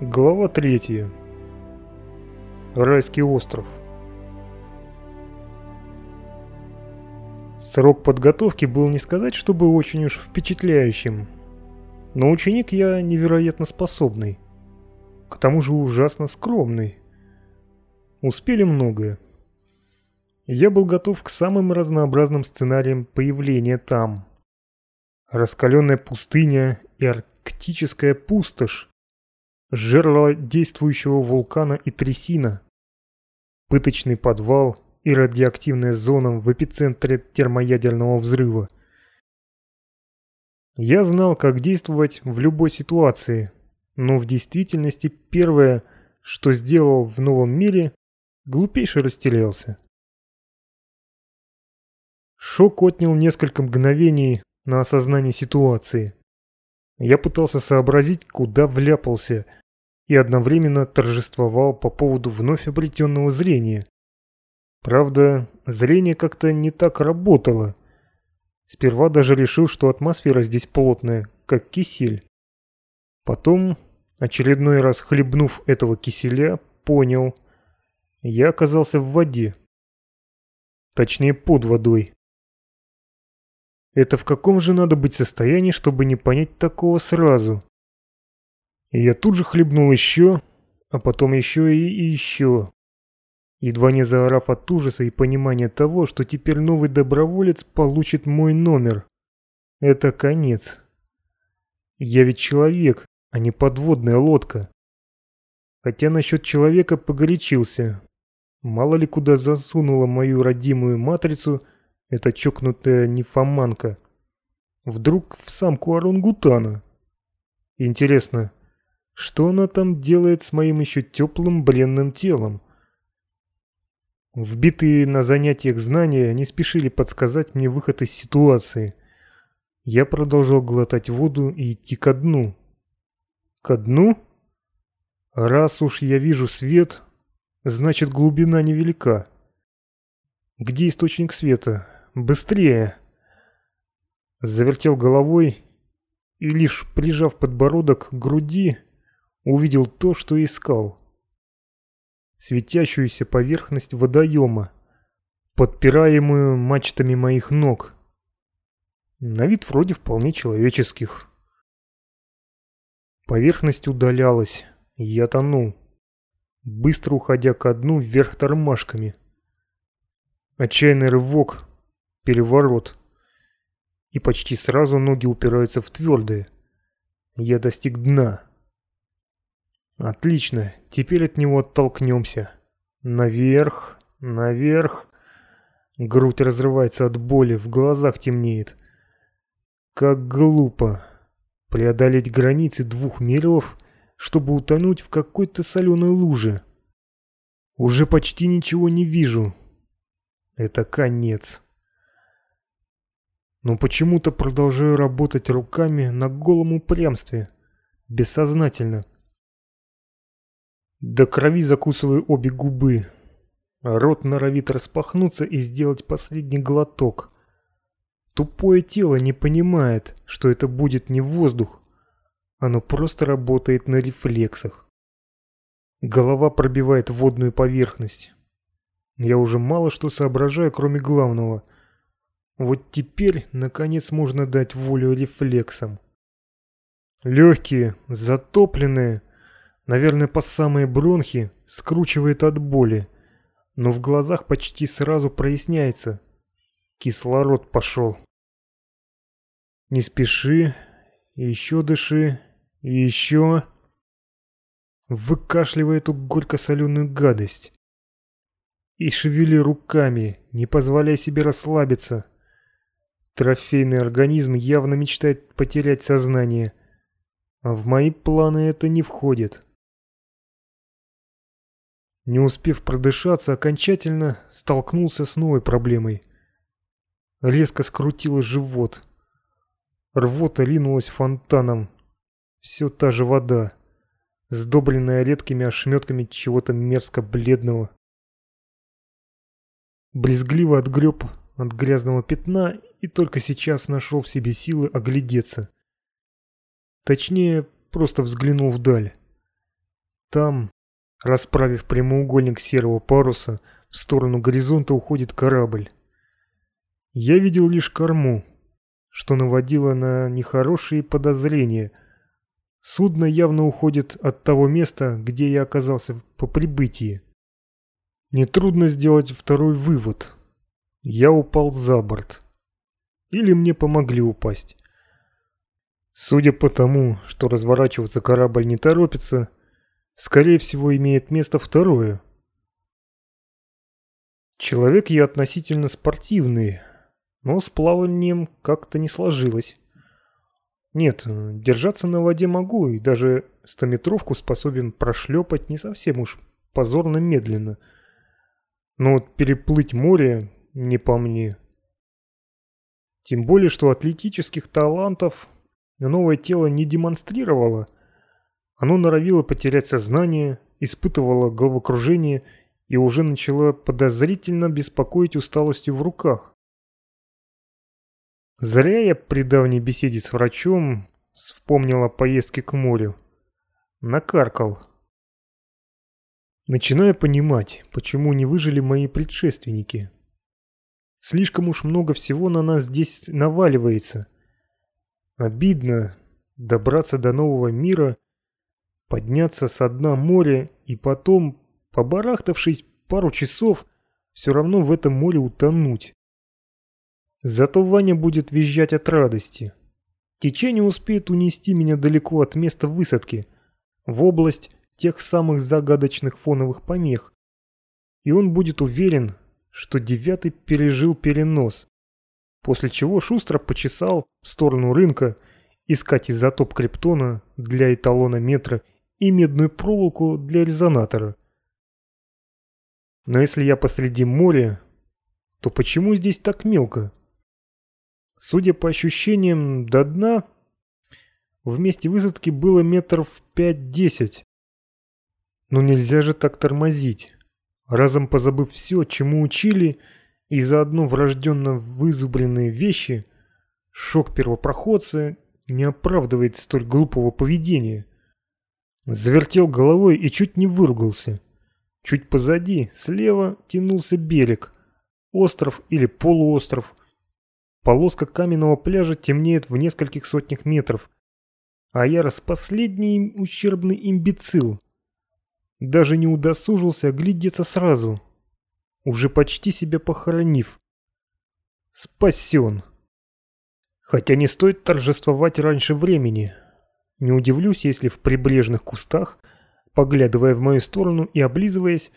Глава третья. Райский остров. Срок подготовки был не сказать, чтобы очень уж впечатляющим. Но ученик я невероятно способный. К тому же ужасно скромный. Успели многое. Я был готов к самым разнообразным сценариям появления там. Раскаленная пустыня и арктическая пустошь жерло действующего вулкана и трясина, пыточный подвал и радиоактивная зона в эпицентре термоядерного взрыва. Я знал, как действовать в любой ситуации, но в действительности первое, что сделал в новом мире, глупейше растерялся. Шок отнял несколько мгновений на осознание ситуации. Я пытался сообразить, куда вляпался – и одновременно торжествовал по поводу вновь обретенного зрения. Правда, зрение как-то не так работало. Сперва даже решил, что атмосфера здесь плотная, как кисель. Потом, очередной раз хлебнув этого киселя, понял. Я оказался в воде. Точнее, под водой. Это в каком же надо быть состоянии, чтобы не понять такого сразу? И я тут же хлебнул еще, а потом еще и, и еще. Едва не заорав от ужаса и понимания того, что теперь новый доброволец получит мой номер. Это конец. Я ведь человек, а не подводная лодка. Хотя насчет человека погорячился. Мало ли куда засунула мою родимую матрицу эта чокнутая нефоманка. Вдруг в самку орангутана. Интересно, что она там делает с моим еще теплым бренным телом? Вбитые на занятиях знания не спешили подсказать мне выход из ситуации. Я продолжал глотать воду и идти ко дну. Ко дну? Раз уж я вижу свет, значит глубина невелика. Где источник света? Быстрее! Завертел головой и лишь прижав подбородок к груди, увидел то, что искал. Светящуюся поверхность водоема, подпираемую мачтами моих ног. На вид вроде вполне человеческих. Поверхность удалялась, я тонул, быстро уходя ко дну вверх тормашками. Отчаянный рывок, переворот. И почти сразу ноги упираются в твердые. Я достиг дна. Отлично, теперь от него оттолкнемся. Наверх, наверх. Грудь разрывается от боли, в глазах темнеет. Как глупо. Преодолеть границы двух миров, чтобы утонуть в какой-то соленой луже. Уже почти ничего не вижу. Это конец. Но почему-то продолжаю работать руками на голом упрямстве. Бессознательно. До крови закусываю обе губы. Рот норовит распахнуться и сделать последний глоток. Тупое тело не понимает, что это будет не воздух. Оно просто работает на рефлексах. Голова пробивает водную поверхность. Я уже мало что соображаю, кроме главного. Вот теперь, наконец, можно дать волю рефлексам. Легкие, затопленные, Наверное, по самые бронхи скручивает от боли, но в глазах почти сразу проясняется. Кислород пошел. Не спеши, еще дыши, еще... Выкашливай эту горько-соленую гадость. И шевели руками, не позволяй себе расслабиться. Трофейный организм явно мечтает потерять сознание. А в мои планы это не входит. Не успев продышаться, окончательно столкнулся с новой проблемой. Резко скрутило живот. Рвота ринулась фонтаном. Все та же вода, сдобренная редкими ошметками чего-то мерзко-бледного. Брезгливо отгреб от грязного пятна и только сейчас нашел в себе силы оглядеться. Точнее, просто взглянул вдаль. там, расправив прямоугольник серого паруса, в сторону горизонта уходит корабль. Я видел лишь корму, что наводило на нехорошие подозрения. Судно явно уходит от того места, где я оказался по прибытии. Нетрудно сделать второй вывод. Я упал за борт. Или мне помогли упасть. Судя по тому, что разворачиваться корабль не торопится, скорее всего имеет место второе. Человек я относительно спортивный, но с плаванием как-то не сложилось. Нет, держаться на воде могу и даже стометровку способен прошлепать не совсем уж позорно медленно. Но вот переплыть море не по мне. Тем более, что атлетических талантов новое тело не демонстрировало. Оно норовило потерять сознание, испытывало головокружение и уже начало подозрительно беспокоить усталостью в руках. Зря я при давней беседе с врачом вспомнил о поездке к морю. Накаркал. Начинаю понимать, почему не выжили мои предшественники. Слишком уж много всего на нас здесь наваливается. Обидно добраться до нового мира, подняться со дна моря и потом, побарахтавшись пару часов, все равно в этом море утонуть. Зато Ваня будет визжать от радости. Течение успеет унести меня далеко от места высадки, в область тех самых загадочных фоновых помех. И он будет уверен, что девятый пережил перенос, после чего шустро почесал в сторону рынка искать изотоп криптона для эталона метра и медную проволоку для резонатора. Но если я посреди моря, то почему здесь так мелко? Судя по ощущениям, до дна в месте высадки было метров пять-десять. Но нельзя же так тормозить. Разом позабыв все, чему учили, и заодно врожденно вызубренные вещи, шок первопроходца не оправдывает столь глупого поведения. Завертел головой и чуть не выругался. Чуть позади, слева, тянулся берег. Остров или полуостров, Полоска каменного пляжа темнеет в нескольких сотнях метров. А я раз последний ущербный имбецил. Даже не удосужился оглядеться сразу. Уже почти себя похоронив. Спасен. Хотя не стоит торжествовать раньше времени. Не удивлюсь, если в прибрежных кустах, поглядывая в мою сторону и облизываясь,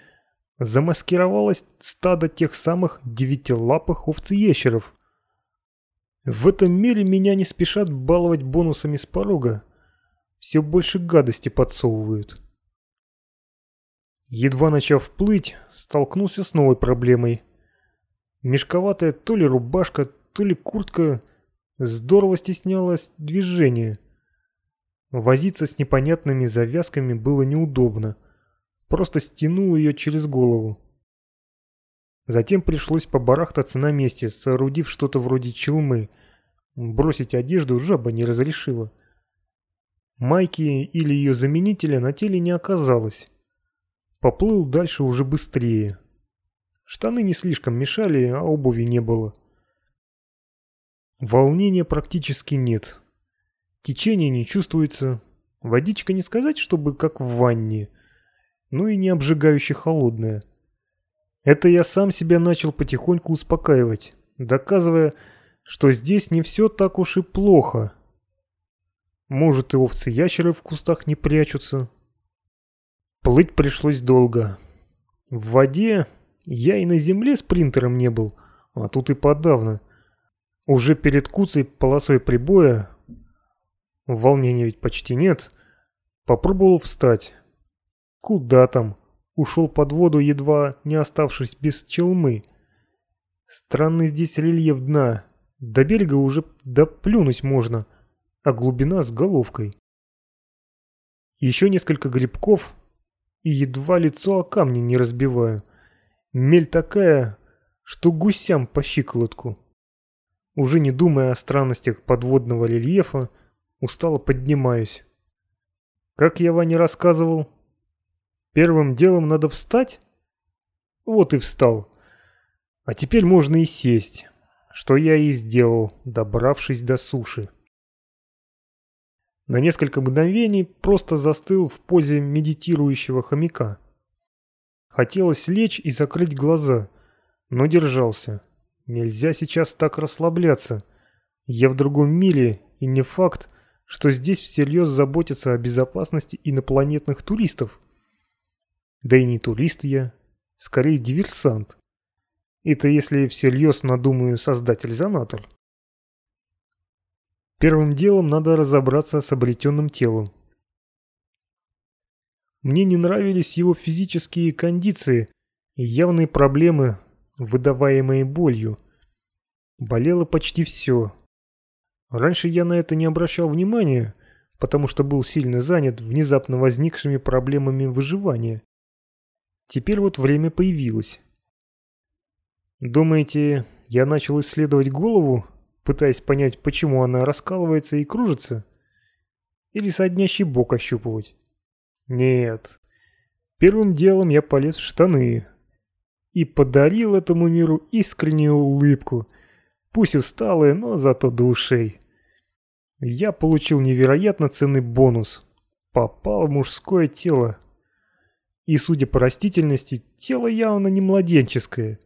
замаскировалось стадо тех самых девятилапых овцеящеров, в этом мире меня не спешат баловать бонусами с порога. Все больше гадости подсовывают. Едва начав плыть, столкнулся с новой проблемой. Мешковатая то ли рубашка, то ли куртка здорово стеснялась движения. Возиться с непонятными завязками было неудобно. Просто стянул ее через голову. Затем пришлось побарахтаться на месте, соорудив что-то вроде челмы. Бросить одежду жаба не разрешила. Майки или ее заменителя на теле не оказалось. Поплыл дальше уже быстрее. Штаны не слишком мешали, а обуви не было. Волнения практически нет. Течения не чувствуется. Водичка не сказать, чтобы как в ванне, но и не обжигающе холодная. Это я сам себя начал потихоньку успокаивать, доказывая, что здесь не все так уж и плохо. Может и овцы-ящеры в кустах не прячутся. Плыть пришлось долго. В воде я и на земле спринтером не был, а тут и подавно. Уже перед куцей полосой прибоя, волнения ведь почти нет, попробовал встать. Куда там? ушел под воду, едва не оставшись без челмы. Странный здесь рельеф дна. До берега уже доплюнуть можно, а глубина с головкой. Еще несколько грибков, и едва лицо о камни не разбиваю. Мель такая, что гусям по щиколотку. Уже не думая о странностях подводного рельефа, устало поднимаюсь. Как я Ване рассказывал, Первым делом надо встать? Вот и встал. А теперь можно и сесть, что я и сделал, добравшись до суши. На несколько мгновений просто застыл в позе медитирующего хомяка. Хотелось лечь и закрыть глаза, но держался. Нельзя сейчас так расслабляться. Я в другом мире, и не факт, что здесь всерьез заботятся о безопасности инопланетных туристов. Да и не турист я, скорее диверсант. Это если всерьез надумаю создать резонатор. Первым делом надо разобраться с обретенным телом. Мне не нравились его физические кондиции и явные проблемы, выдаваемые болью. Болело почти все. Раньше я на это не обращал внимания, потому что был сильно занят внезапно возникшими проблемами выживания. Теперь вот время появилось. Думаете, я начал исследовать голову, пытаясь понять, почему она раскалывается и кружится? Или соднящий бок ощупывать? Нет. Первым делом я полез в штаны и подарил этому миру искреннюю улыбку, пусть усталая, но зато до ушей. Я получил невероятно ценный бонус. Попал в мужское тело. И, судя по растительности, тело явно не младенческое.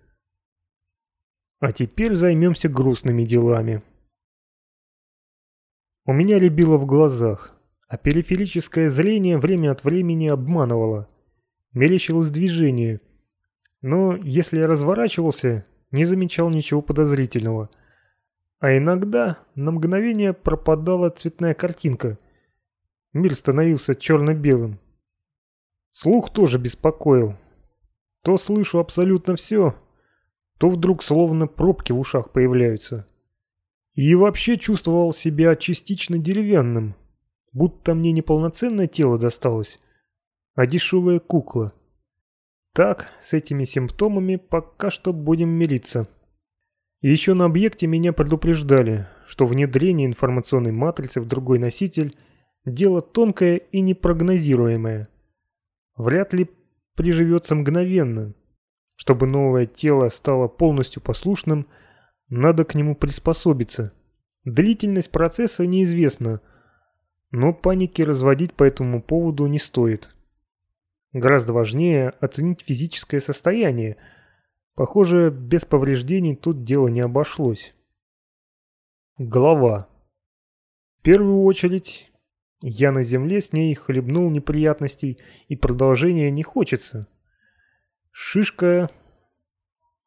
А теперь займемся грустными делами. У меня рябило в глазах, а периферическое зрение время от времени обманывало. Мерещилось движение. Но если я разворачивался, не замечал ничего подозрительного. А иногда на мгновение пропадала цветная картинка. Мир становился черно-белым. Слух тоже беспокоил. То слышу абсолютно все, то вдруг словно пробки в ушах появляются. И вообще чувствовал себя частично деревянным, будто мне не полноценное тело досталось, а дешевая кукла. Так, с этими симптомами пока что будем мириться. Еще на объекте меня предупреждали, что внедрение информационной матрицы в другой носитель – дело тонкое и непрогнозируемое – вряд ли приживется мгновенно. Чтобы новое тело стало полностью послушным, надо к нему приспособиться. Длительность процесса неизвестна, но паники разводить по этому поводу не стоит. Гораздо важнее оценить физическое состояние. Похоже, без повреждений тут дело не обошлось. Голова. В первую очередь я на земле с ней хлебнул неприятностей, и продолжения не хочется. Шишка...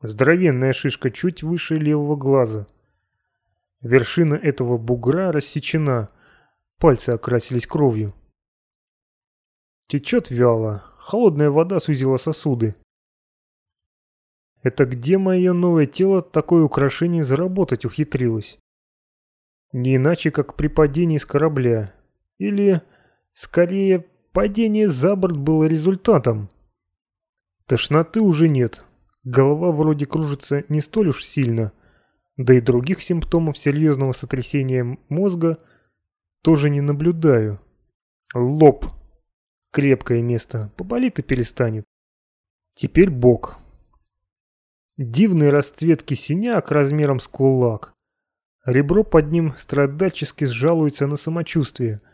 Здоровенная шишка чуть выше левого глаза. Вершина этого бугра рассечена, пальцы окрасились кровью. Течет вяло, холодная вода сузила сосуды. Это где мое новое тело такое украшение заработать ухитрилось? Не иначе, как при падении с корабля. Или, скорее, падение за борт было результатом. Тошноты уже нет. Голова вроде кружится не столь уж сильно. Да и других симптомов серьезного сотрясения мозга тоже не наблюдаю. Лоб. Крепкое место. Поболит и перестанет. Теперь бок. Дивные расцветки синяк размером с кулак. Ребро под ним страдальчески сжалуется на самочувствие –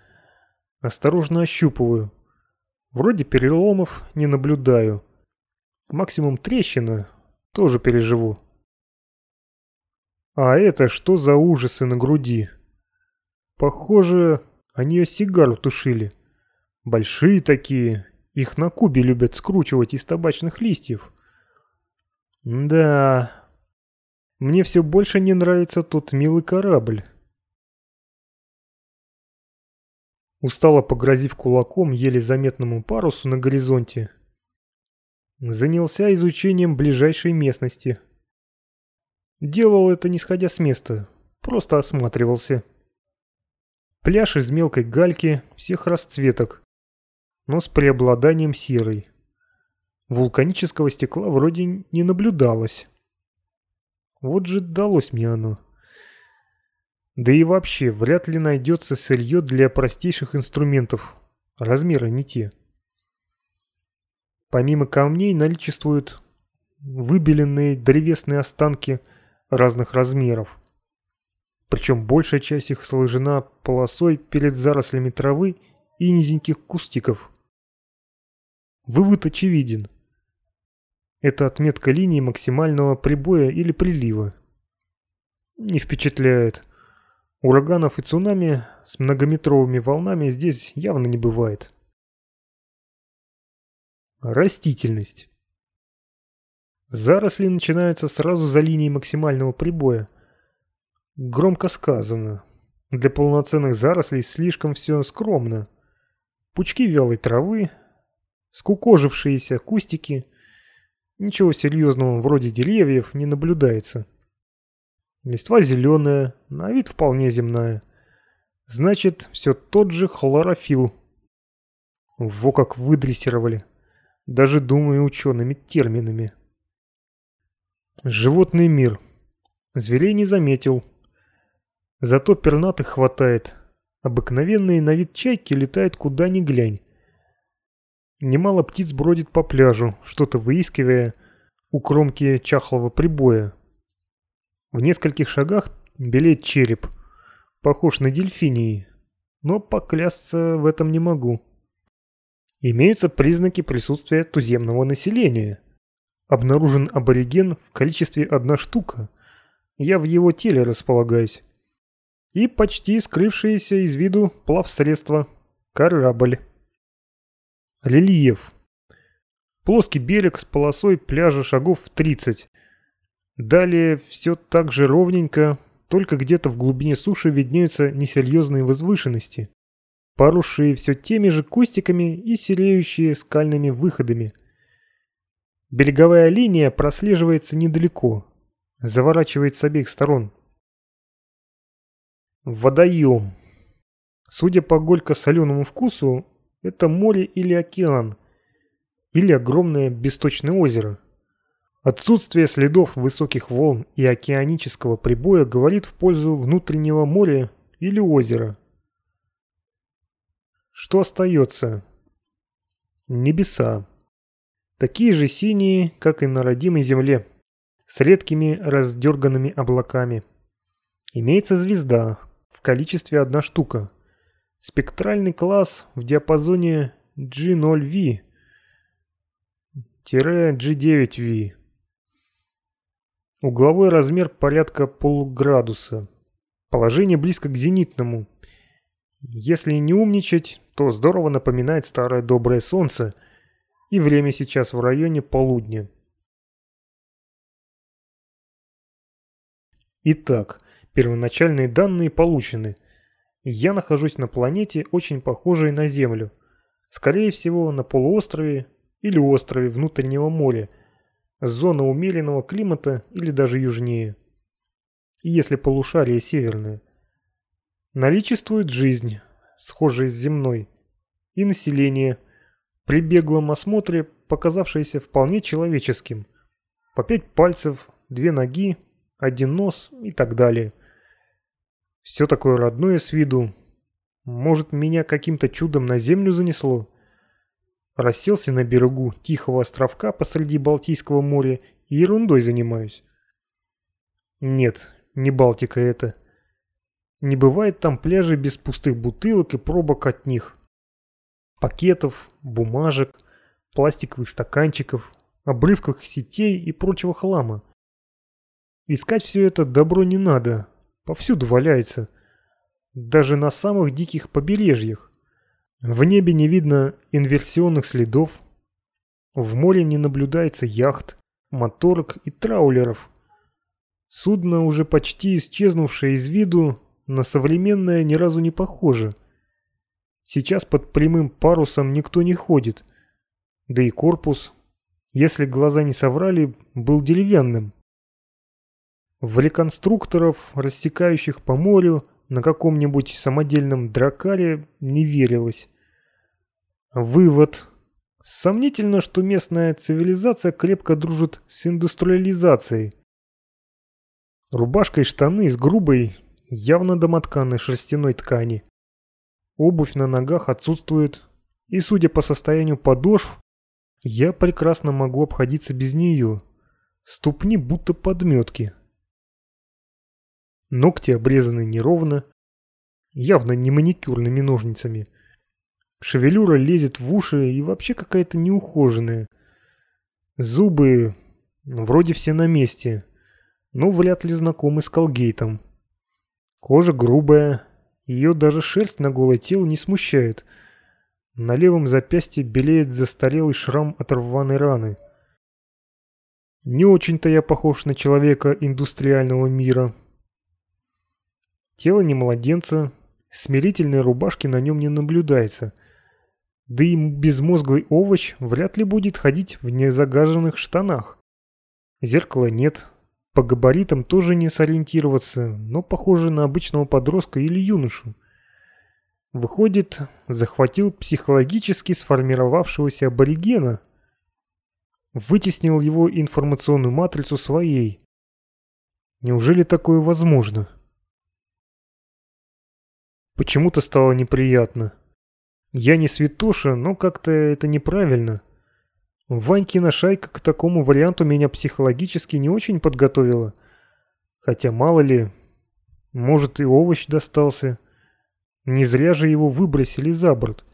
Осторожно ощупываю. Вроде переломов не наблюдаю. Максимум трещина. Тоже переживу. А это что за ужасы на груди? Похоже, они ее сигару тушили. Большие такие. Их на Кубе любят скручивать из табачных листьев. Да. Мне все больше не нравится тот милый корабль. устало погрозив кулаком еле заметному парусу на горизонте, занялся изучением ближайшей местности. Делал это не сходя с места, просто осматривался. Пляж из мелкой гальки всех расцветок, но с преобладанием серой. Вулканического стекла вроде не наблюдалось. Вот же далось мне оно. Да и вообще, вряд ли найдется сырье для простейших инструментов. Размеры не те. Помимо камней наличествуют выбеленные древесные останки разных размеров. Причем большая часть их сложена полосой перед зарослями травы и низеньких кустиков. Вывод очевиден. Это отметка линии максимального прибоя или прилива. Не впечатляет. Ураганов и цунами с многометровыми волнами здесь явно не бывает. Растительность. Заросли начинаются сразу за линией максимального прибоя. Громко сказано. Для полноценных зарослей слишком все скромно. Пучки вялой травы, скукожившиеся кустики. Ничего серьезного вроде деревьев не наблюдается. Листва зеленая, на вид вполне земная. Значит, все тот же хлорофилл. Во как выдрессировали. Даже думаю учеными терминами. Животный мир. Зверей не заметил. Зато пернатых хватает. Обыкновенные на вид чайки летают куда ни глянь. Немало птиц бродит по пляжу, что-то выискивая у кромки чахлого прибоя. В нескольких шагах белеет череп. Похож на дельфинии, но поклясться в этом не могу. Имеются признаки присутствия туземного населения. Обнаружен абориген в количестве одна штука. Я в его теле располагаюсь. И почти скрывшееся из виду плавсредство. Корабль. Рельеф. Плоский берег с полосой пляжа шагов 30. Далее все так же ровненько, только где-то в глубине суши виднеются несерьезные возвышенности, поросшие все теми же кустиками и сереющие скальными выходами. Береговая линия прослеживается недалеко, заворачивает с обеих сторон. Водоем. Судя по горько-соленому вкусу, это море или океан, или огромное бесточное озеро. Отсутствие следов высоких волн и океанического прибоя говорит в пользу внутреннего моря или озера. Что остается? Небеса. Такие же синие, как и на родимой земле, с редкими раздерганными облаками. Имеется звезда в количестве одна штука. Спектральный класс в диапазоне G0V G9V. Угловой размер порядка полуградуса. Положение близко к зенитному. Если не умничать, то здорово напоминает старое доброе солнце, и время сейчас в районе полудня. Итак, первоначальные данные получены. Я нахожусь на планете, очень похожей на Землю. Скорее всего, на полуострове или острове внутреннего моря, зона умеренного климата или даже южнее. Если полушарие северное. Наличествует жизнь, схожая с земной, и население, при беглом осмотре показавшееся вполне человеческим. По пять пальцев, две ноги, один нос и так далее. Все такое родное с виду. Может, меня каким-то чудом на землю занесло? Расселся на берегу тихого островка посреди Балтийского моря и ерундой занимаюсь. Нет, не Балтика это. Не бывает там пляжей без пустых бутылок и пробок от них. Пакетов, бумажек, пластиковых стаканчиков, обрывков сетей и прочего хлама. Искать все это добро не надо, повсюду валяется. Даже на самых диких побережьях. В небе не видно инверсионных следов. В море не наблюдается яхт, моторок и траулеров. Судно, уже почти исчезнувшее из виду, на современное ни разу не похоже. Сейчас под прямым парусом никто не ходит. Да и корпус, если глаза не соврали, был деревянным. В реконструкторов, рассекающих по морю, на каком-нибудь самодельном дракаре не верилось. Вывод. Сомнительно, что местная цивилизация крепко дружит с индустриализацией. Рубашка и штаны из грубой, явно домотканной шерстяной ткани. Обувь на ногах отсутствует, и, судя по состоянию подошв, Я прекрасно могу обходиться без нее. Ступни будто подметки. Ногти обрезаны неровно, явно не маникюрными ножницами. Шевелюра лезет в уши и вообще какая-то неухоженная. Зубы вроде все на месте, но вряд ли знакомы с Колгейтом. Кожа грубая, ее даже шерсть на голое тело не смущает. На левом запястье белеет застарелый шрам от рваной раны. Не очень-то я похож на человека индустриального мира. Тело не младенца, смирительной рубашки на нем не наблюдается. Да и безмозглый овощ вряд ли будет ходить в незагаженных штанах. Зеркала нет, по габаритам тоже не сориентироваться, но похоже на обычного подростка или юношу. Выходит, захватил психологически сформировавшегося аборигена. Вытеснил его информационную матрицу своей. Неужели такое возможно? Почему-то стало неприятно. Я не святоша, но как-то это неправильно. Ванькина шайка к такому варианту меня психологически не очень подготовила. Хотя мало ли, может и овощ достался. Не зря же его выбросили за борт.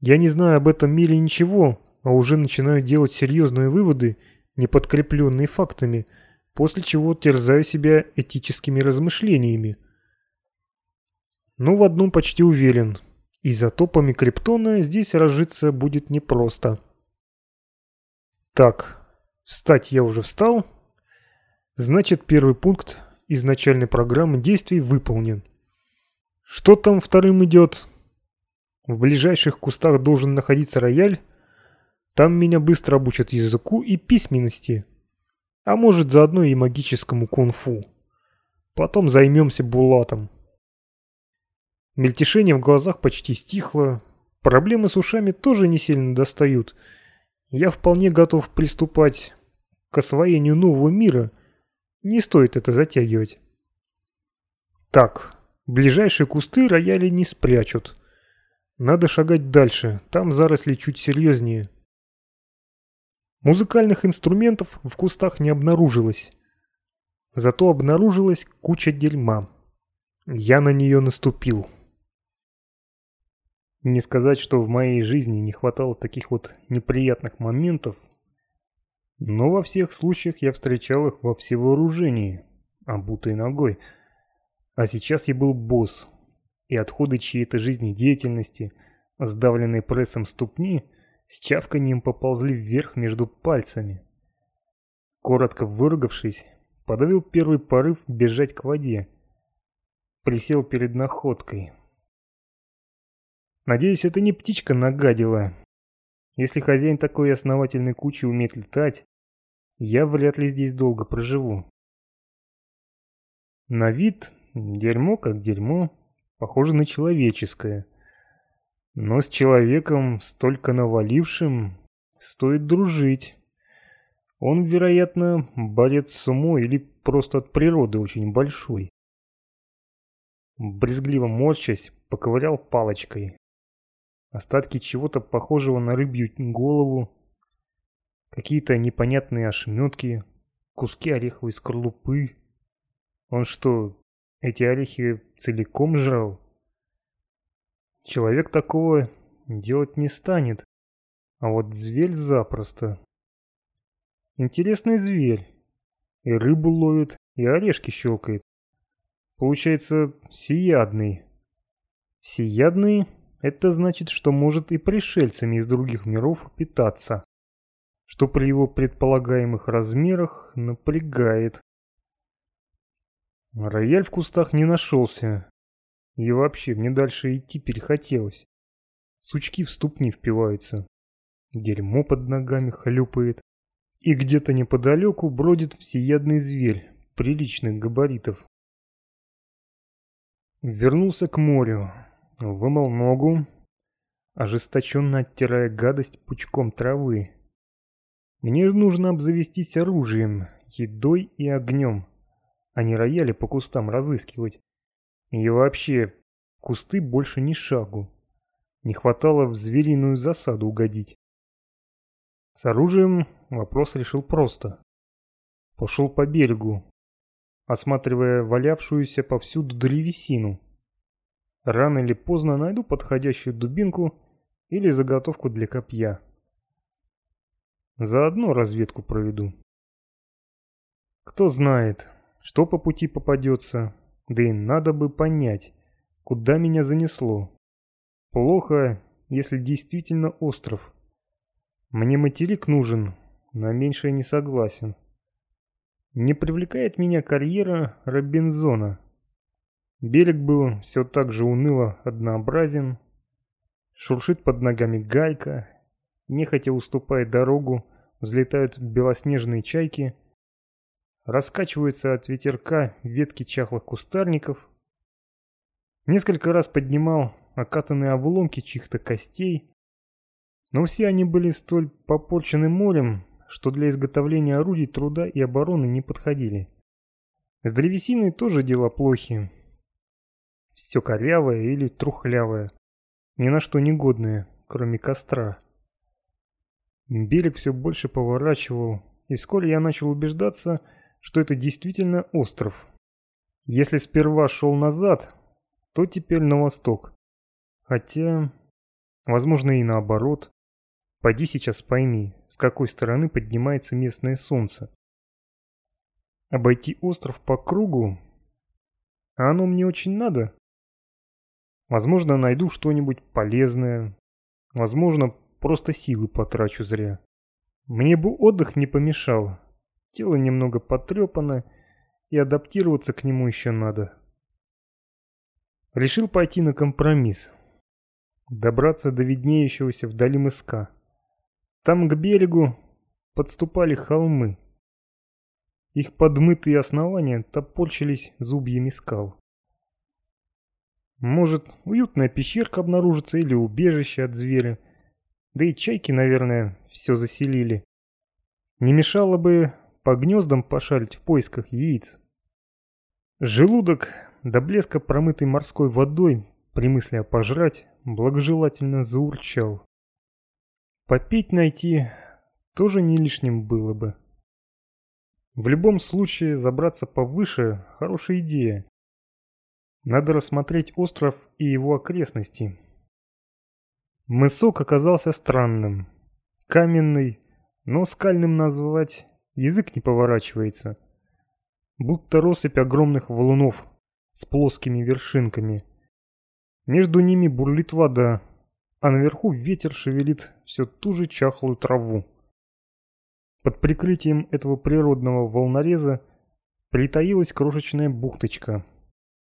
Я не знаю об этом мире ничего, а уже начинаю делать серьезные выводы, не подкрепленные фактами, после чего терзаю себя этическими размышлениями. Но в одном почти уверен. Изотопами криптона здесь разжиться будет непросто. Так, встать я уже встал. Значит, первый пункт изначальной программы действий выполнен. Что там вторым идет? В ближайших кустах должен находиться рояль. Там меня быстро обучат языку и письменности. А может, заодно и магическому кунг-фу. Потом займемся булатом. Мельтешение в глазах почти стихло. Проблемы с ушами тоже не сильно достают – я вполне готов приступать к освоению нового мира. Не стоит это затягивать. Так, ближайшие кусты рояли не спрячут. Надо шагать дальше, там заросли чуть серьезнее. Музыкальных инструментов в кустах не обнаружилось. Зато обнаружилась куча дерьма. Я на нее наступил. Не сказать, что в моей жизни не хватало таких вот неприятных моментов, но во всех случаях я встречал их во всевооружении, обутой ногой. А сейчас я был босс, и отходы чьей-то жизнедеятельности, сдавленные прессом ступни, с чавканием поползли вверх между пальцами. Коротко выругавшись, подавил первый порыв бежать к воде. Присел перед находкой, Надеюсь, это не птичка нагадила. Если хозяин такой основательной кучи умеет летать, я вряд ли здесь долго проживу. На вид дерьмо как дерьмо, похоже на человеческое. Но с человеком, столько навалившим, стоит дружить. Он, вероятно, борец с умой или просто от природы очень большой. Брезгливо морщась, поковырял палочкой. Остатки чего-то похожего на рыбью голову. Какие-то непонятные ошметки. Куски ореховой скорлупы. Он что, эти орехи целиком жрал? Человек такого делать не станет. А вот зверь запросто. Интересный зверь. И рыбу ловит, и орешки щелкает. Получается, всеядный. Всеядный это значит, что может и пришельцами из других миров питаться, что при его предполагаемых размерах напрягает. Рояль в кустах не нашелся. И вообще, мне дальше идти перехотелось. Сучки в ступни впиваются. Дерьмо под ногами хлюпает. И где-то неподалеку бродит всеядный зверь приличных габаритов. Вернулся к морю. Вымыл ногу, ожесточенно оттирая гадость пучком травы. Мне нужно обзавестись оружием, едой и огнем, а не рояли по кустам разыскивать. И вообще, кусты больше ни шагу. Не хватало в звериную засаду угодить. С оружием вопрос решил просто. Пошел по берегу, осматривая валявшуюся повсюду древесину. Рано или поздно найду подходящую дубинку или заготовку для копья. Заодно разведку проведу. Кто знает, что по пути попадется, да и надо бы понять, куда меня занесло. Плохо, если действительно остров. Мне материк нужен, на меньшее не согласен. Не привлекает меня карьера Робинзона. Берег был все так же уныло однообразен. Шуршит под ногами гайка. Нехотя уступает дорогу, взлетают белоснежные чайки. Раскачиваются от ветерка ветки чахлых кустарников. Несколько раз поднимал окатанные обломки чьих-то костей. Но все они были столь попорчены морем, что для изготовления орудий труда и обороны не подходили. С древесиной тоже дела плохи. Все корявое или трухлявое. Ни на что не годное, кроме костра. Берег все больше поворачивал, и вскоре я начал убеждаться, что это действительно остров. Если сперва шел назад, то теперь на восток. Хотя, возможно и наоборот. Пойди сейчас пойми, с какой стороны поднимается местное солнце. Обойти остров по кругу? А оно мне очень надо? Возможно, найду что-нибудь полезное. Возможно, просто силы потрачу зря. Мне бы отдых не помешал. Тело немного потрепано, и адаптироваться к нему еще надо. Решил пойти на компромисс. Добраться до виднеющегося вдали мыска. Там к берегу подступали холмы. Их подмытые основания топорчились зубьями скал. Может, уютная пещерка обнаружится или убежище от зверя. Да и чайки, наверное, все заселили. Не мешало бы по гнездам пошарить в поисках яиц. Желудок, до блеска промытый морской водой, при мысли о пожрать, благожелательно заурчал. Попить найти тоже не лишним было бы. В любом случае забраться повыше – хорошая идея. Надо рассмотреть остров и его окрестности. Мысок оказался странным. Каменный, но скальным назвать язык не поворачивается. Будто россыпь огромных валунов с плоскими вершинками. Между ними бурлит вода, а наверху ветер шевелит все ту же чахлую траву. Под прикрытием этого природного волнореза притаилась крошечная бухточка,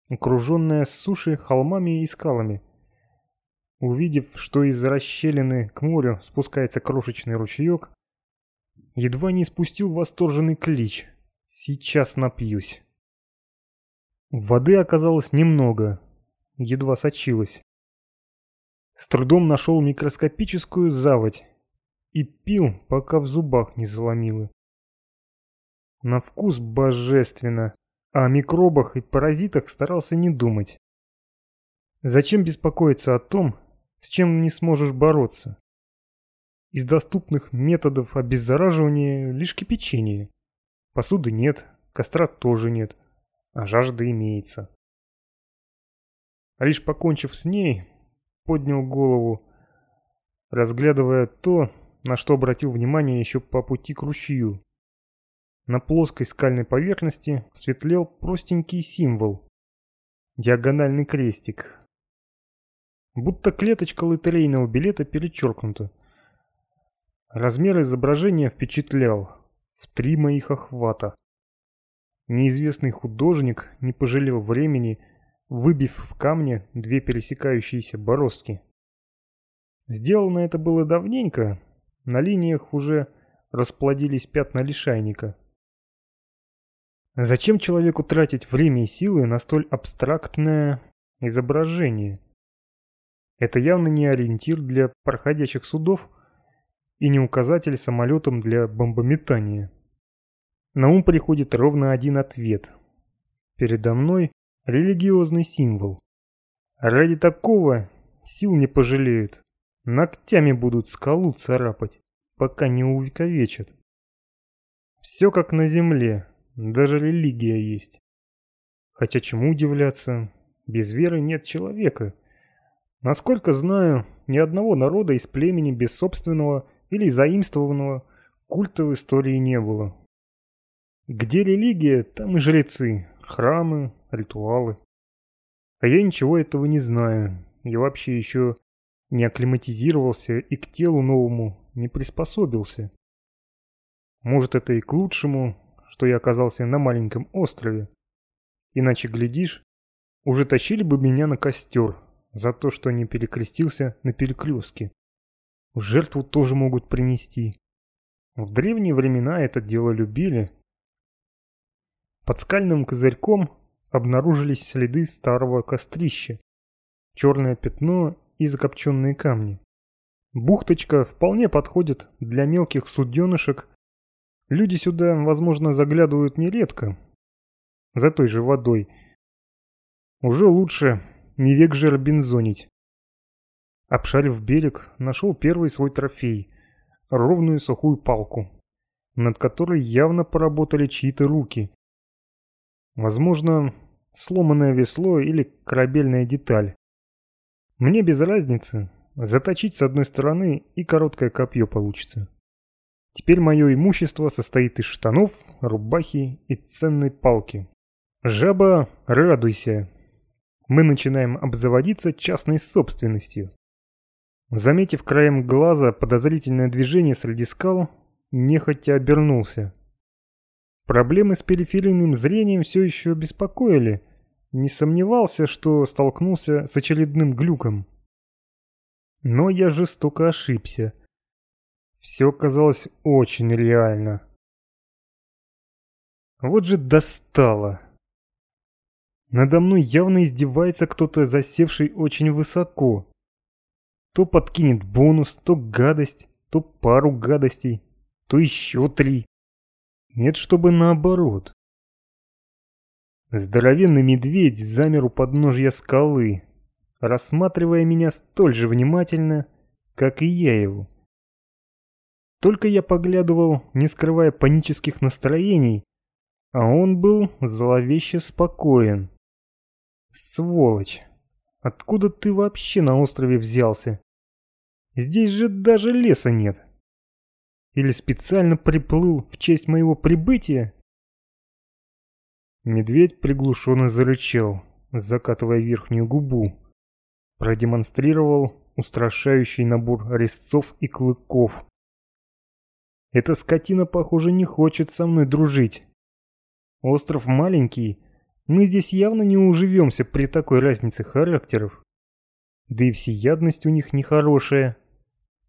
окруженная с суши холмами и скалами. Увидев, что из расщелины к морю спускается крошечный ручеек, едва не спустил восторженный клич «Сейчас напьюсь». Воды оказалось немного, едва сочилась. С трудом нашел микроскопическую заводь и пил, пока в зубах не заломило. На вкус божественно, о микробах и паразитах старался не думать. Зачем беспокоиться о том, с чем не сможешь бороться? Из доступных методов обеззараживания лишь кипячение. Посуды нет, костра тоже нет, а жажда имеется. А лишь покончив с ней, поднял голову, разглядывая то, на что обратил внимание еще по пути к ручью. На плоской скальной поверхности светлел простенький символ. Диагональный крестик. Будто клеточка лотерейного билета перечеркнута. Размер изображения впечатлял. В три моих охвата. Неизвестный художник не пожалел времени выбив в камне две пересекающиеся бороздки. Сделано это было давненько, на линиях уже расплодились пятна лишайника. Зачем человеку тратить время и силы на столь абстрактное изображение? Это явно не ориентир для проходящих судов и не указатель самолетам для бомбометания. На ум приходит ровно один ответ. Передо мной религиозный символ. Ради такого сил не пожалеют. Ногтями будут скалу царапать. пока не увековечат. Все как на земле, даже религия есть. Хотя чему удивляться, без веры нет человека. Насколько знаю, ни одного народа из племени без собственного или заимствованного культа в истории не было. Где религия, там и жрецы, храмы, ритуалы. А я ничего этого не знаю. Я вообще еще не акклиматизировался и к телу новому не приспособился. Может, это и к лучшему, что я оказался на маленьком острове. Иначе, глядишь, уже тащили бы меня на костер за то, что не перекрестился на перекрестке. В жертву тоже могут принести. В древние времена это дело любили. Под скальным козырьком обнаружились следы старого кострища, черное пятно и закопченные камни. Бухточка вполне подходит для мелких суденышек. Люди сюда, возможно, заглядывают нередко. За той же водой. Уже лучше не век же робинзонить. Обшарив берег, нашел первый свой трофей – ровную сухую палку, над которой явно поработали чьи-то руки. Возможно, сломанное весло или корабельная деталь. Мне без разницы, заточить с одной стороны и короткое копье получится. Теперь мое имущество состоит из штанов, рубахи и ценной палки. Жаба, радуйся. Мы начинаем обзаводиться частной собственностью. Заметив краем глаза подозрительное движение среди скал, нехотя обернулся. Проблемы с периферийным зрением все еще беспокоили. Не сомневался, что столкнулся с очередным глюком. Но я жестоко ошибся. Все казалось очень реально. Вот же достало. Надо мной явно издевается кто-то, засевший очень высоко. То подкинет бонус, то гадость, то пару гадостей, то еще три. Нет, чтобы наоборот. Здоровенный медведь замер у подножья скалы, рассматривая меня столь же внимательно, как и я его. Только я поглядывал, не скрывая панических настроений, а он был зловеще спокоен. Сволочь! Откуда ты вообще на острове взялся? Здесь же даже леса нет. Или специально приплыл в честь моего прибытия? Медведь приглушенно зарычал, закатывая верхнюю губу. Продемонстрировал устрашающий набор резцов и клыков. Эта скотина, похоже, не хочет со мной дружить. Остров маленький, мы здесь явно не уживемся при такой разнице характеров. Да и всеядность у них нехорошая.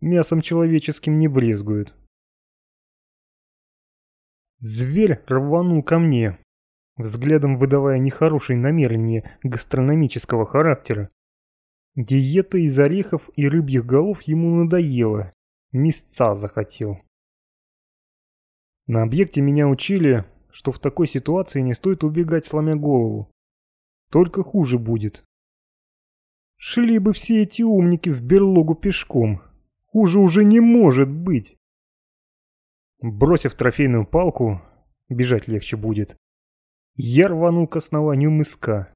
Мясом человеческим не брезгуют. Зверь рванул ко мне, взглядом выдавая нехорошие намерения гастрономического характера. Диета из орехов и рыбьих голов ему надоела, мясца захотел. На объекте меня учили, что в такой ситуации не стоит убегать, сломя голову. Только хуже будет. Шли бы все эти умники в берлогу пешком. Хуже уже не может быть. Бросив трофейную палку, бежать легче будет, я рванул к основанию мыска.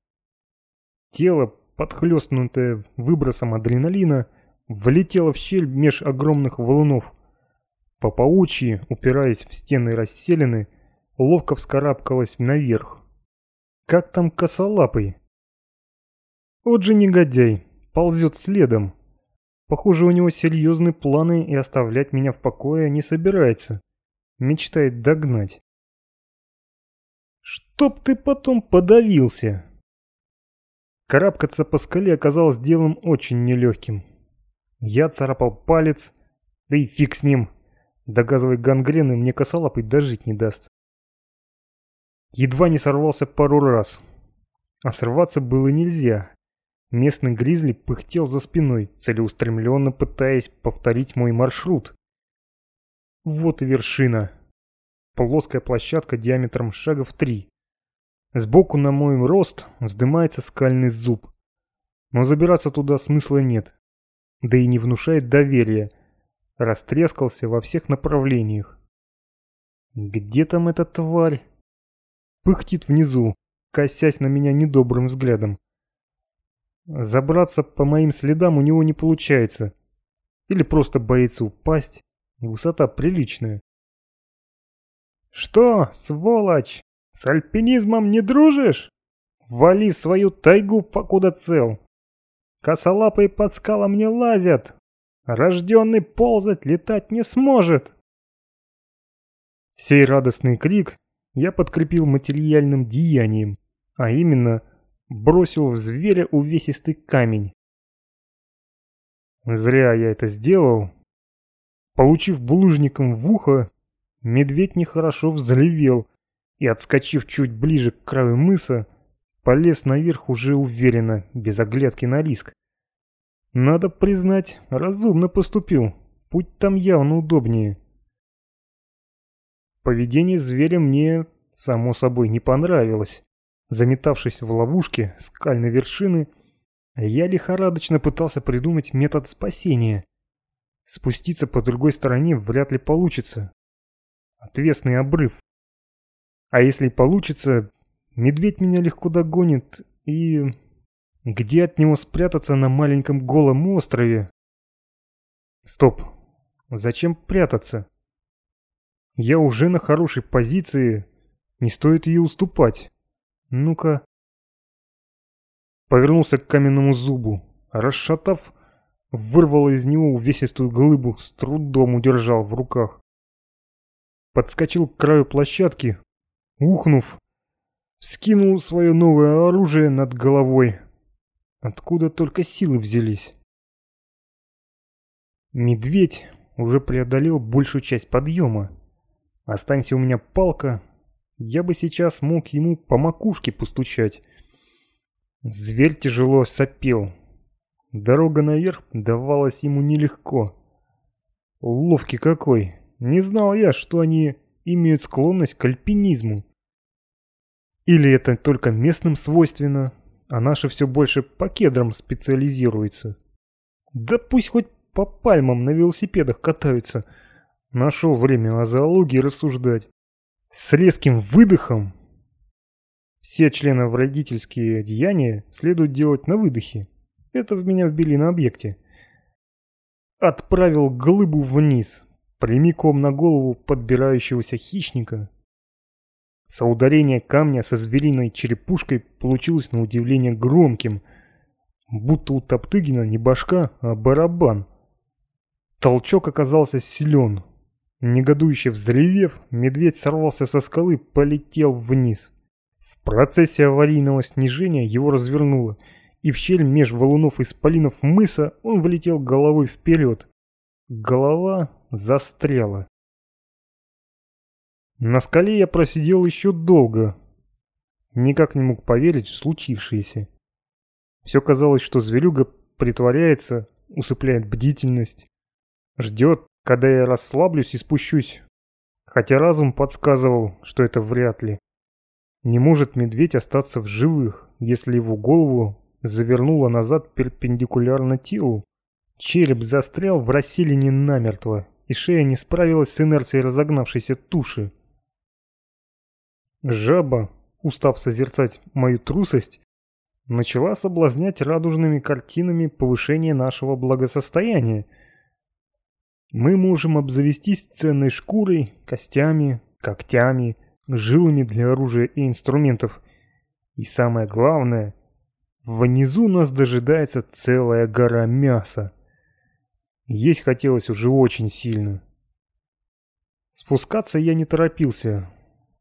Тело, подхлестнутое выбросом адреналина, влетело в щель меж огромных валунов. По паучьи, упираясь в стены расселены, ловко вскарабкалась наверх. Как там косолапый? Вот же негодяй, ползет следом. Похоже, у него серьезные планы и оставлять меня в покое не собирается мечтает догнать. Чтоб ты потом подавился. Карабкаться по скале оказалось делом очень нелегким. Я царапал палец, да и фиг с ним. До газовой гангрены мне косолапый дожить не даст. Едва не сорвался пару раз. А сорваться было нельзя. Местный гризли пыхтел за спиной, целеустремленно пытаясь повторить мой маршрут. Вот и вершина. Плоская площадка диаметром шага в три. Сбоку на мой рост вздымается скальный зуб. Но забираться туда смысла нет. Да и не внушает доверия. Растрескался во всех направлениях. Где там эта тварь? Пыхтит внизу, косясь на меня недобрым взглядом. Забраться по моим следам у него не получается. Или просто боится упасть. Высота приличная. «Что, сволочь, с альпинизмом не дружишь? Вали свою тайгу, покуда цел. Косолапые под скалам не лазят. Рожденный ползать, летать не сможет». Сей радостный крик я подкрепил материальным деянием, а именно бросил в зверя увесистый камень. Зря я это сделал. Получив булыжником в ухо, медведь нехорошо взревел и, отскочив чуть ближе к краю мыса, полез наверх уже уверенно, без оглядки на риск. Надо признать, разумно поступил, путь там явно удобнее. Поведение зверя мне, само собой, не понравилось. Заметавшись в ловушке скальной вершины, я лихорадочно пытался придумать метод спасения. Спуститься по другой стороне вряд ли получится. Отвесный обрыв. А если получится, медведь меня легко догонит и... Где от него спрятаться на маленьком голом острове? Стоп. Зачем прятаться? Я уже на хорошей позиции, не стоит ее уступать. Ну-ка. Повернулся к каменному зубу. Расшатав, вырвал из него увесистую глыбу, с трудом удержал в руках. Подскочил к краю площадки, ухнув, скинул свое новое оружие над головой. Откуда только силы взялись? Медведь уже преодолел большую часть подъема. Останься у меня палка, я бы сейчас мог ему по макушке постучать. Зверь тяжело сопел. Дорога наверх давалась ему нелегко. Ловкий какой. Не знал я, что они имеют склонность к альпинизму. Или это только местным свойственно, а наши все больше по кедрам специализируются. Да пусть хоть по пальмам на велосипедах катаются. Нашел время о зоологии рассуждать. С резким выдохом все члены в родительские деяния следует делать на выдохе. Это в меня вбили на объекте. Отправил глыбу вниз, прямиком на голову подбирающегося хищника. Соударение камня со звериной черепушкой получилось на удивление громким, будто у Топтыгина не башка, а барабан. Толчок оказался силен, Негодующе взревев, медведь сорвался со скалы, полетел вниз. В процессе аварийного снижения его развернуло, и в щель меж валунов и спалинов мыса он влетел головой вперед. Голова застряла. На скале я просидел еще долго. Никак не мог поверить в случившееся. Все казалось, что зверюга притворяется, усыпляет бдительность, ждет, когда я расслаблюсь и спущусь. Хотя разум подсказывал, что это вряд ли. Не может медведь остаться в живых, если его голову завернуло назад перпендикулярно телу. Череп застрял в расселине намертво, и шея не справилась с инерцией разогнавшейся туши. Жаба, устав созерцать мою трусость, начала соблазнять радужными картинами повышения нашего благосостояния – мы можем обзавестись ценной шкурой, костями, когтями, жилами для оружия и инструментов. И самое главное, внизу нас дожидается целая гора мяса. Есть хотелось уже очень сильно. Спускаться я не торопился,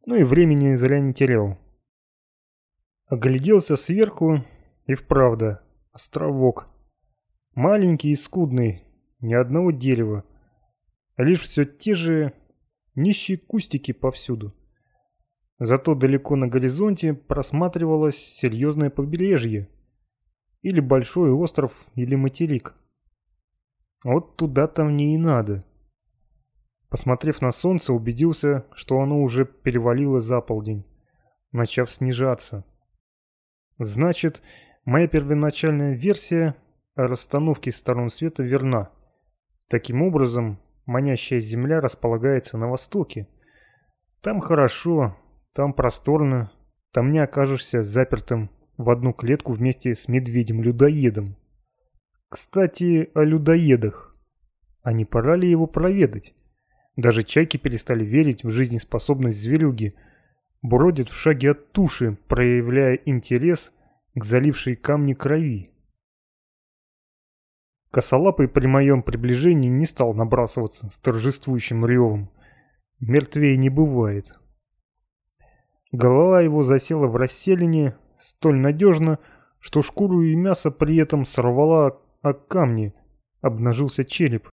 но и времени зря не терял. Огляделся сверху, и вправду, островок. Маленький и скудный, ни одного дерева. Лишь все те же нищие кустики повсюду. Зато далеко на горизонте просматривалось серьезное побережье. Или большой остров, или материк. Вот туда-то мне и надо. Посмотрев на солнце, убедился, что оно уже перевалило за полдень, начав снижаться. Значит, моя первоначальная версия о расстановке сторон света верна. Таким образом, манящая земля располагается на востоке. Там хорошо, там просторно, там не окажешься запертым в одну клетку вместе с медведем-людоедом. Кстати, о людоедах. А не пора ли его проведать? Даже чайки перестали верить в жизнеспособность зверюги, бродят в шаге от туши, проявляя интерес к залившей камни крови. Косолапый при моем приближении не стал набрасываться с торжествующим ревом. Мертвее не бывает. Голова его засела в расселине столь надежно, что шкуру и мясо при этом сорвала о камни, обнажился череп.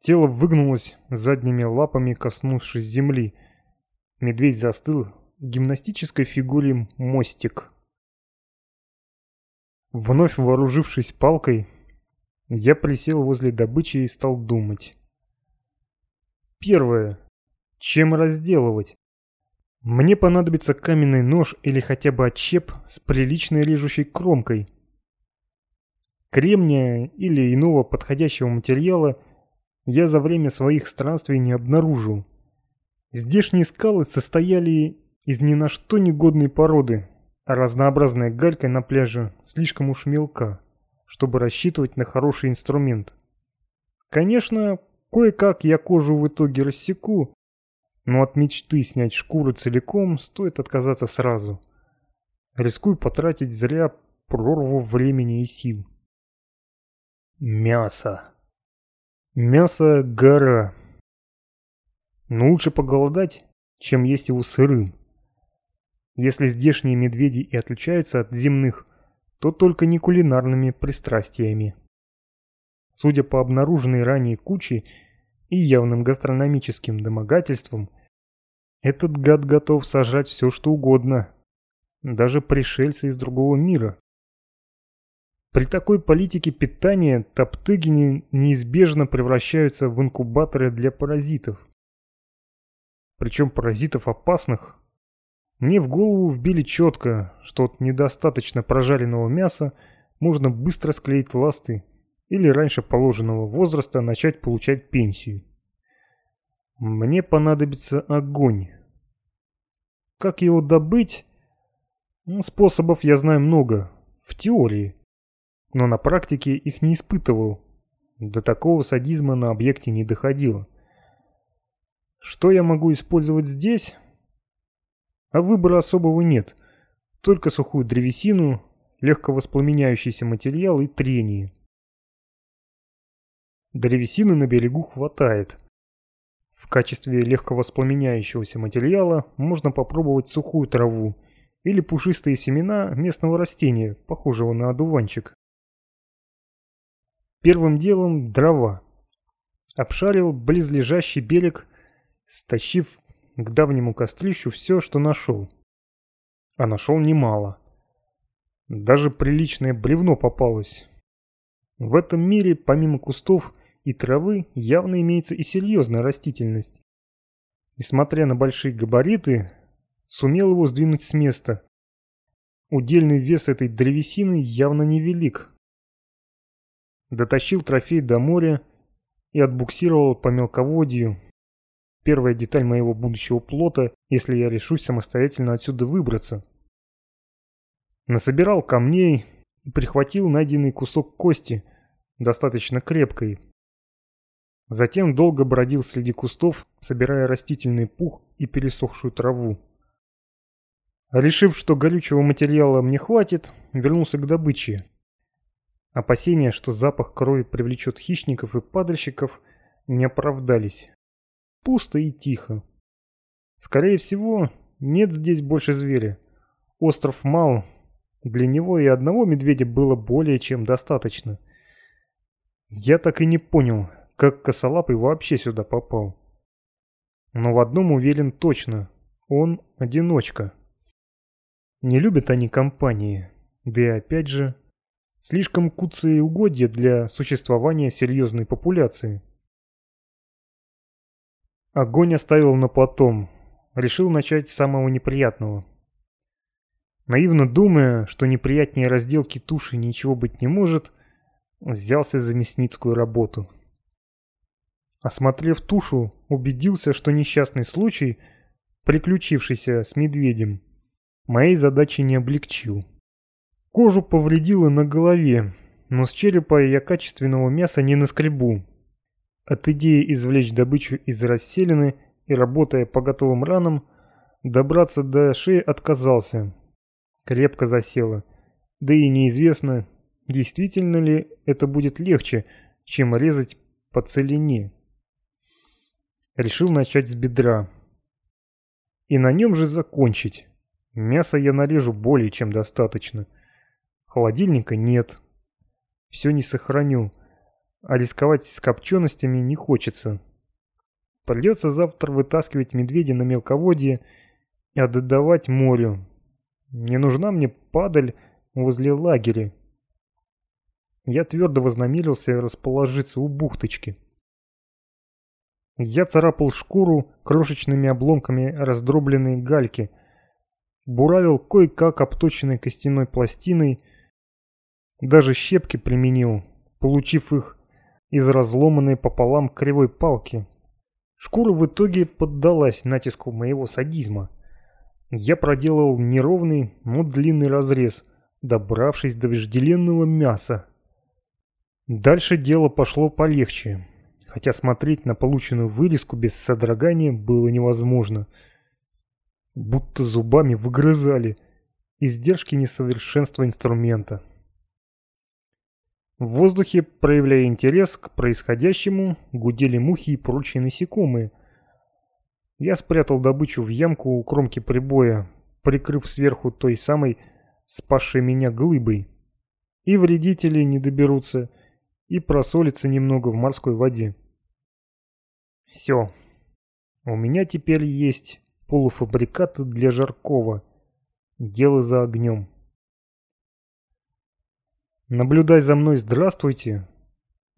Тело выгнулось задними лапами, коснувшись земли. Медведь застыл в гимнастической фигуре мостик. Вновь вооружившись палкой, я присел возле добычи и стал думать. Первое. Чем разделывать? Мне понадобится каменный нож или хотя бы отщеп с приличной режущей кромкой. Кремния или иного подходящего материала я за время своих странствий не обнаружил. Здешние скалы состояли из ни на что негодной породы, а разнообразная галька на пляже слишком уж мелка, чтобы рассчитывать на хороший инструмент. Конечно, кое-как я кожу в итоге рассеку, но от мечты снять шкуру целиком стоит отказаться сразу. Рискую потратить зря прорву времени и сил. Мясо. Мясо – гора. Но лучше поголодать, чем есть его сырым. Если здешние медведи и отличаются от земных, то только не кулинарными пристрастиями. Судя по обнаруженной ранее куче и явным гастрономическим домогательствам, этот гад готов сажать все что угодно, даже пришельцы из другого мира. При такой политике питания топтыгини неизбежно превращаются в инкубаторы для паразитов. Причем паразитов опасных, мне в голову вбили четко, что от недостаточно прожаренного мяса можно быстро склеить ласты или раньше положенного возраста начать получать пенсию. Мне понадобится огонь. Как его добыть? Способов я знаю много, в теории, но на практике их не испытывал. До такого садизма на объекте не доходило. Что я могу использовать здесь? А выбора особого нет. Только сухую древесину, легко воспламеняющийся материал и трение. Древесины на берегу хватает. В качестве легко воспламеняющегося материала можно попробовать сухую траву или пушистые семена местного растения, похожего на одуванчик. Первым делом дрова. Обшарил близлежащий берег, стащив к давнему кострищу все, что нашел. А нашел немало. Даже приличное бревно попалось. В этом мире, помимо кустов и травы, явно имеется и серьезная растительность. Несмотря на большие габариты, сумел его сдвинуть с места. Удельный вес этой древесины явно невелик. Дотащил трофей до моря и отбуксировал по мелководью, первая деталь моего будущего плота, если я решусь самостоятельно отсюда выбраться. Насобирал камней и прихватил найденный кусок кости, достаточно крепкой. Затем долго бродил среди кустов, собирая растительный пух и пересохшую траву. Решив, что горючего материала мне хватит, вернулся к добыче. Опасения, что запах крови привлечет хищников и падальщиков, не оправдались. Пусто и тихо. Скорее всего, нет здесь больше зверя. Остров мал. Для него и одного медведя было более чем достаточно. Я так и не понял, как косолапый вообще сюда попал. Но в одном уверен точно. Он одиночка. Не любят они компании. Да и опять же, слишком куцые угодья для существования серьезной популяции. Огонь оставил на потом. Решил начать с самого неприятного. Наивно думая, что неприятнее разделки туши ничего быть не может, взялся за мясницкую работу. Осмотрев тушу, убедился, что несчастный случай, приключившийся с медведем, моей задачи не облегчил. Кожу повредило на голове, но с черепа я качественного мяса не наскребу. От идеи извлечь добычу из расселины и, работая по готовым ранам, добраться до шеи отказался. Крепко засело. Да и неизвестно, действительно ли это будет легче, чем резать по целине. Решил начать с бедра. И на нем же закончить. Мяса я нарежу более чем достаточно. Холодильника нет. Все не сохраню. А рисковать с копченостями не хочется. Придется завтра вытаскивать медведя на мелководье и отдавать морю. Не нужна мне падаль возле лагеря. Я твердо вознамерился расположиться у бухточки. Я царапал шкуру крошечными обломками раздробленной гальки, буравил кое-как обточенной костяной пластиной, даже щепки применил, получив их из разломанной пополам кривой палки. Шкура в итоге поддалась натиску моего садизма. Я проделал неровный, но длинный разрез, добравшись до вожделенного мяса. Дальше дело пошло полегче хотя смотреть на полученную вырезку без содрогания было невозможно. Будто зубами выгрызали издержки несовершенства инструмента. В воздухе, проявляя интерес к происходящему, гудели мухи и прочие насекомые. Я спрятал добычу в ямку у кромки прибоя, прикрыв сверху той самой спасшей меня глыбой. И вредители не доберутся, и просолится немного в морской воде. Все. У меня теперь есть полуфабрикаты для жаркого. Дело за огнем. Наблюдай за мной, здравствуйте.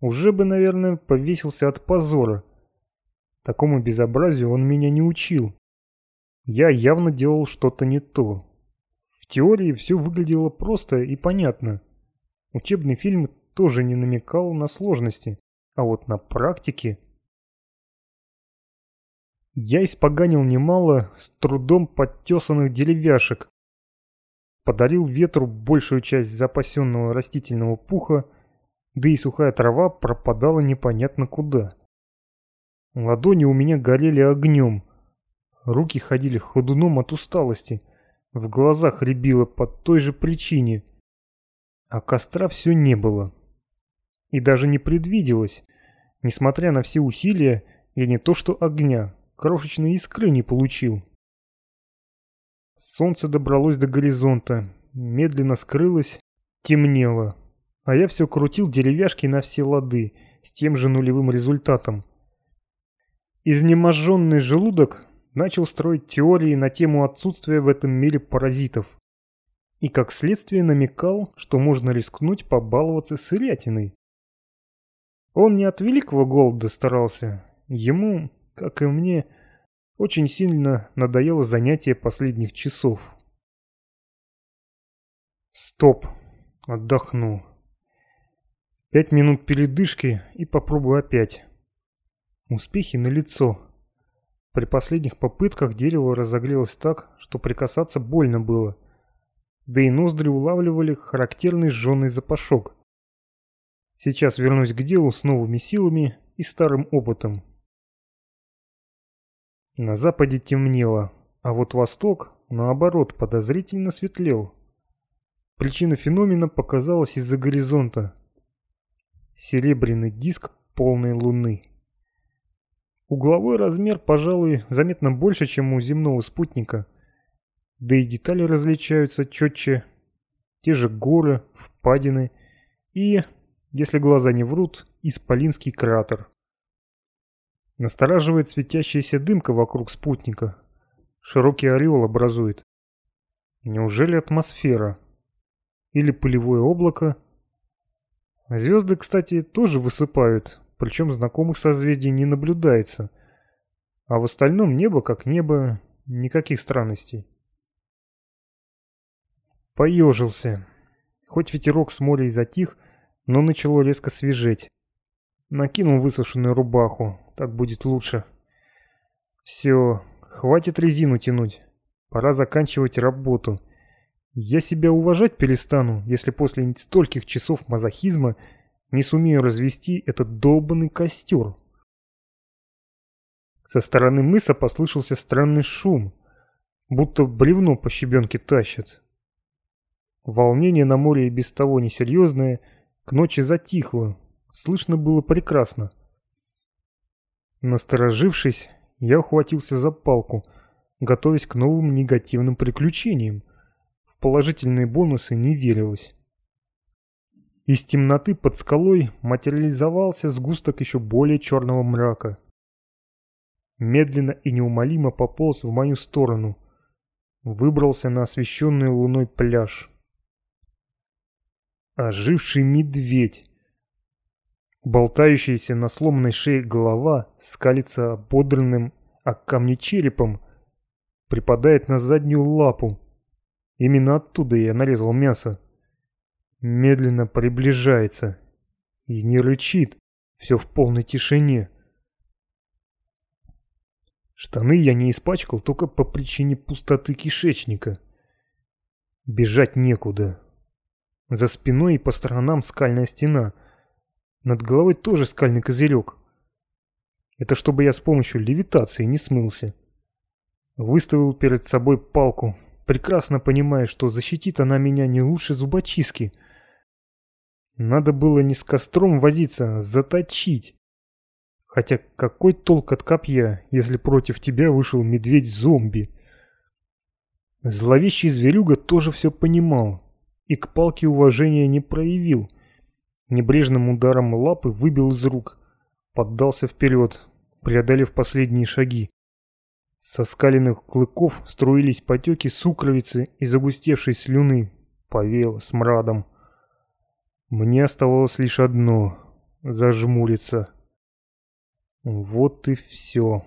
Уже бы, наверное, повесился от позора. Такому безобразию он меня не учил. Я явно делал что-то не то. В теории все выглядело просто и понятно. Учебный фильм тоже не намекал на сложности, а вот на практике... Я испоганил немало с трудом подтесанных деревяшек, подарил ветру большую часть запасенного растительного пуха, да и сухая трава пропадала непонятно куда. Ладони у меня горели огнем, руки ходили ходуном от усталости, в глазах рябило по той же причине, а костра все не было и даже не предвиделось. Несмотря на все усилия, я не то что огня, крошечной искры не получил. Солнце добралось до горизонта, медленно скрылось, темнело, а я все крутил деревяшки на все лады, с тем же нулевым результатом. Изнеможенный желудок начал строить теории на тему отсутствия в этом мире паразитов. И как следствие намекал, что можно рискнуть побаловаться сырятиной. Он не от великого голода старался. Ему, как и мне, очень сильно надоело занятие последних часов. Стоп. Отдохну. Пять минут передышки и попробую опять. Успехи налицо. При последних попытках дерево разогрелось так, что прикасаться больно было. Да и ноздри улавливали характерный жженый запашок. Сейчас вернусь к делу с новыми силами и старым опытом. На западе темнело, а вот восток, наоборот, подозрительно светлел. Причина феномена показалась из-за горизонта. Серебряный диск полной луны. Угловой размер, пожалуй, заметно больше, чем у земного спутника. Да и детали различаются четче. Те же горы, впадины и если глаза не врут, исполинский кратер. Настораживает светящаяся дымка вокруг спутника. Широкий ореол образует. Неужели атмосфера? Или пылевое облако? Звезды, кстати, тоже высыпают, причем знакомых созвездий не наблюдается. А в остальном небо как небо, никаких странностей. Поежился. Хоть ветерок с моря и затих, но начало резко свежеть. Накинул высушенную рубаху, так будет лучше. Все, хватит резину тянуть. Пора заканчивать работу. Я себя уважать перестану, если после стольких часов мазохизма не сумею развести этот долбанный костер. Со стороны мыса послышался странный шум, будто бревно по щебенке тащат. Волнение на море и без того несерьезное к ночи затихло, слышно было прекрасно. Насторожившись, я ухватился за палку, готовясь к новым негативным приключениям. В положительные бонусы не верилось. Из темноты под скалой материализовался сгусток еще более черного мрака. Медленно и неумолимо пополз в мою сторону. Выбрался на освещенный луной пляж. Оживший медведь. Болтающаяся на сломанной шее голова скалится ободранным о камни черепом, припадает на заднюю лапу. Именно оттуда я нарезал мясо. Медленно приближается. И не рычит, все в полной тишине. Штаны я не испачкал только по причине пустоты кишечника. Бежать некуда. За спиной и по сторонам скальная стена — над головой тоже скальный козырек. Это чтобы я с помощью левитации не смылся. Выставил перед собой палку, прекрасно понимая, что защитит она меня не лучше зубочистки. Надо было не с костром возиться, а заточить. Хотя какой толк от копья, если против тебя вышел медведь-зомби? Зловещий зверюга тоже все понимал и к палке уважения не проявил – Небрежным ударом лапы выбил из рук. Поддался вперед, преодолев последние шаги. Со скаленных клыков струились потеки сукровицы и загустевшей слюны. Повеяло смрадом. Мне оставалось лишь одно — зажмуриться. Вот и все.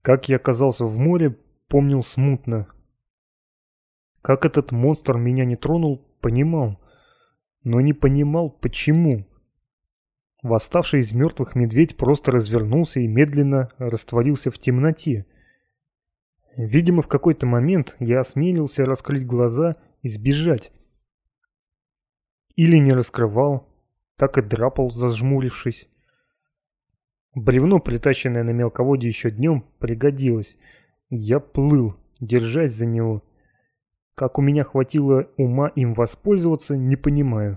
Как я оказался в море, помнил смутно. Как этот монстр меня не тронул, понимал, но не понимал, почему. Восставший из мертвых медведь просто развернулся и медленно растворился в темноте. Видимо, в какой-то момент я осмелился раскрыть глаза и сбежать. Или не раскрывал, так и драпал, зажмурившись. Бревно, притащенное на мелководье еще днем, пригодилось. Я плыл, держась за него. Как у меня хватило ума им воспользоваться, не понимаю.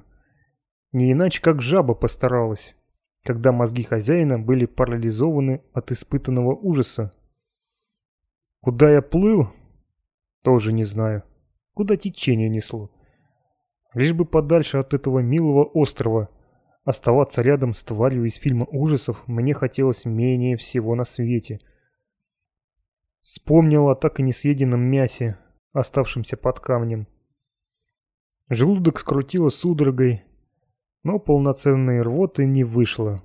Не иначе, как жаба постаралась, когда мозги хозяина были парализованы от испытанного ужаса. Куда я плыл? Тоже не знаю. Куда течение несло? Лишь бы подальше от этого милого острова. Оставаться рядом с тварью из фильма ужасов мне хотелось менее всего на свете. Вспомнил о так и не съеденном мясе, оставшимся под камнем. Желудок скрутило судорогой, но полноценной рвоты не вышло.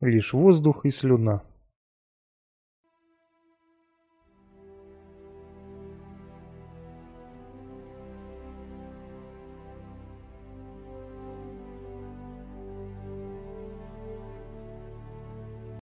Лишь воздух и слюна.